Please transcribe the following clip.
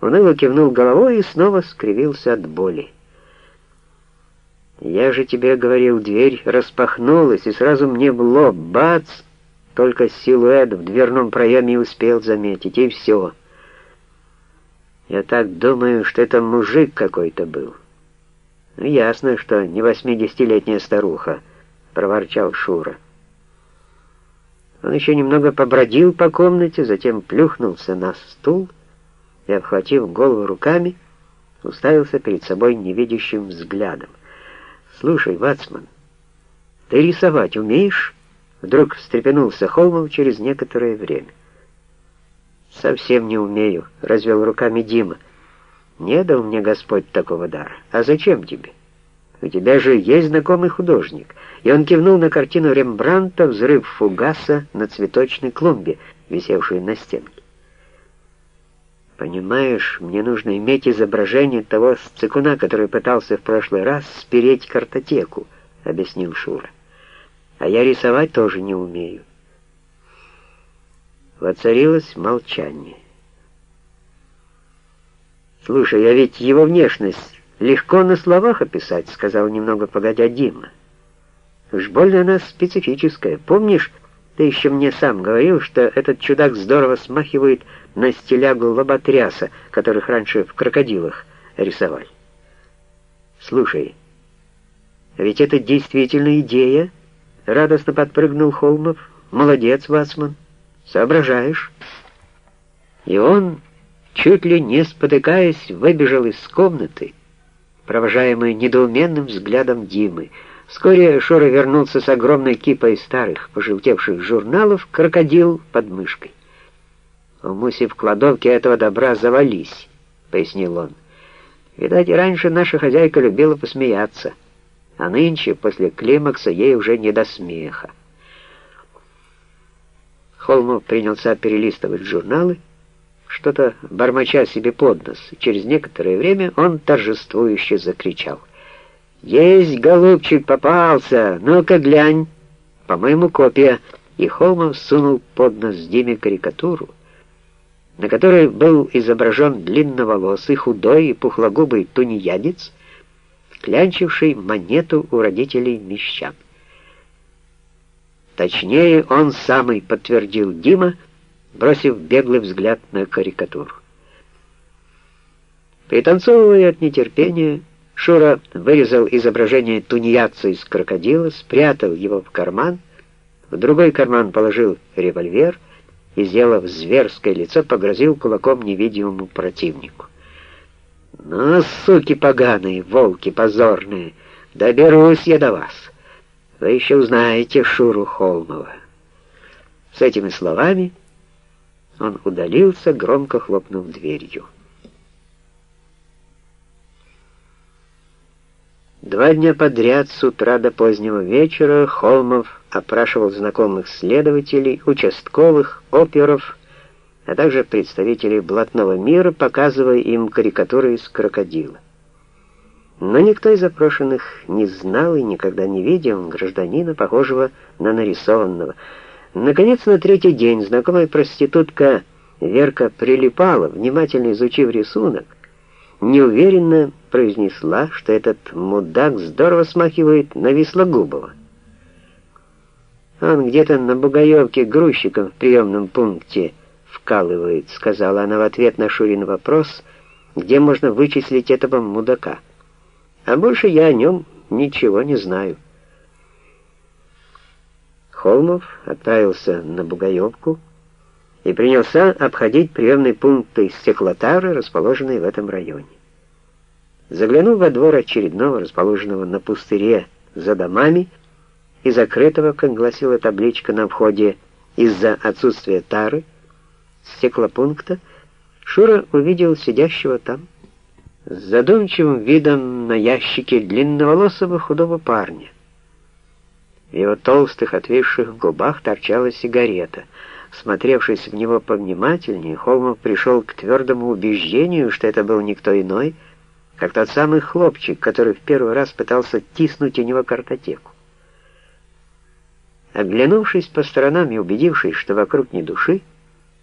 Уныло кивнул головой и снова скривился от боли. «Я же тебе говорил, дверь распахнулась, и сразу мне в лоб, бац!» Только силуэт в дверном проеме успел заметить, и все. Я так думаю, что это мужик какой-то был. Ну, ясно, что не восьмидесятилетняя старуха, проворчал Шура. Он еще немного побродил по комнате, затем плюхнулся на стул и, обхватив голову руками, уставился перед собой невидящим взглядом. «Слушай, Вацман, ты рисовать умеешь?» Вдруг встрепенулся Холмов через некоторое время. «Совсем не умею», — развел руками Дима. «Не дал мне Господь такого дара. А зачем тебе? У тебя же есть знакомый художник». И он кивнул на картину Рембранта «Взрыв фугаса на цветочной клумбе», висевшую на стенке. «Понимаешь, мне нужно иметь изображение того сцикуна, который пытался в прошлый раз спереть картотеку», — объяснил Шура. «А я рисовать тоже не умею». Воцарилось молчание. «Слушай, а ведь его внешность легко на словах описать», — сказал немного погодя Дима. «Уж больно она специфическая. Помнишь, ты еще мне сам говорил, что этот чудак здорово смахивает на стилягу лоботряса, которых раньше в крокодилах рисовали. Слушай, ведь это действительно идея?» — радостно подпрыгнул Холмов. «Молодец, Вацман». Соображаешь?» И он, чуть ли не спотыкаясь, выбежал из комнаты, провожаемый недоуменным взглядом Димы. Вскоре Шора вернулся с огромной кипой старых, пожелтевших журналов, крокодил под мышкой. «У Муси в кладовке этого добра завались», — пояснил он. «Видать, раньше наша хозяйка любила посмеяться, а нынче, после климакса, ей уже не до смеха». Холмов принялся перелистывать журналы, что-то бормоча себе под нос. Через некоторое время он торжествующе закричал. «Есть, голубчик, попался! Ну-ка глянь! По-моему, копия!» И Холмов сунул под нос Диме карикатуру, на которой был изображен длинноволосый, худой и пухлогубый тунеядец, клянчивший монету у родителей мещан. Точнее, он самый, подтвердил Дима, бросив беглый взгляд на карикатуру. Пританцовывая от нетерпения, Шура вырезал изображение тунеядца из крокодила, спрятал его в карман, в другой карман положил револьвер и, сделав зверское лицо, погрозил кулаком невидимому противнику. «Ну, суки поганые, волки позорные, доберусь я до вас!» Вы еще узнаете Шуру Холмова. С этими словами он удалился, громко хлопнув дверью. Два дня подряд с утра до позднего вечера Холмов опрашивал знакомых следователей, участковых, оперов, а также представителей блатного мира, показывая им карикатуры из крокодила. Но никто из запрошенных не знал и никогда не видел гражданина, похожего на нарисованного. Наконец, на третий день знакомая проститутка Верка прилипала, внимательно изучив рисунок, неуверенно произнесла, что этот мудак здорово смахивает на Вислогубова. «Он где-то на Бугаевке грузчиком в приемном пункте вкалывает», сказала она в ответ на Шурин вопрос, где можно вычислить этого мудака. А больше я о нем ничего не знаю. Холмов отправился на Бугаевку и принялся обходить приемные пункты стеклотары, расположенные в этом районе. Заглянув во двор очередного, расположенного на пустыре за домами, и закрытого, как гласила табличка на входе из-за отсутствия тары, стеклопункта, Шура увидел сидящего там с задумчивым видом на ящике длинноволосого худого парня. В его толстых отвисших губах торчала сигарета. Смотревшись в него повнимательнее, Холмов пришел к твердому убеждению, что это был никто иной, как тот самый хлопчик, который в первый раз пытался тиснуть у него картотеку. Оглянувшись по сторонам и убедившись, что вокруг ни души,